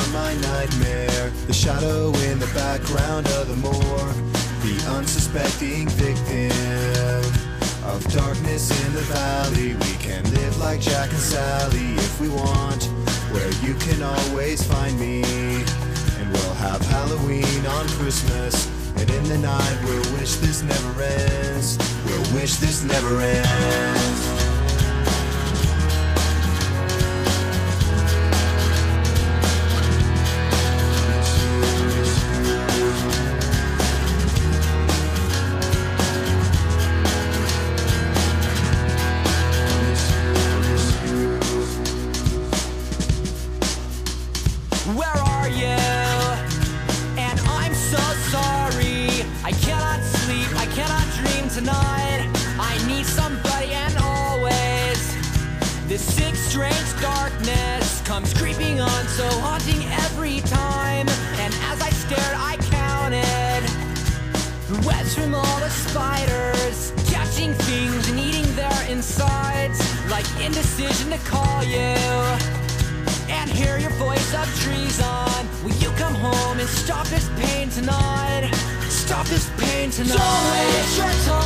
from my nightmare. The shadow in the background of the morgue. The unsuspecting victim of darkness in the valley. We can live like Jack and Sally if we want. Where you can always find me. And we'll have Halloween on Christmas. And in the night, we'll wish this never ends. We'll wish this never ends. Where are you? And I'm so sorry. I cannot sleep, I cannot dream tonight. I need somebody and always. This sick, strange darkness comes creeping on, so haunting every time. And as I stared, I counted the webs from all the spiders, catching things and eating their insides, like indecision to call you voice of treason. Will you come home and stop this pain tonight? Stop this pain tonight. Don't waste your time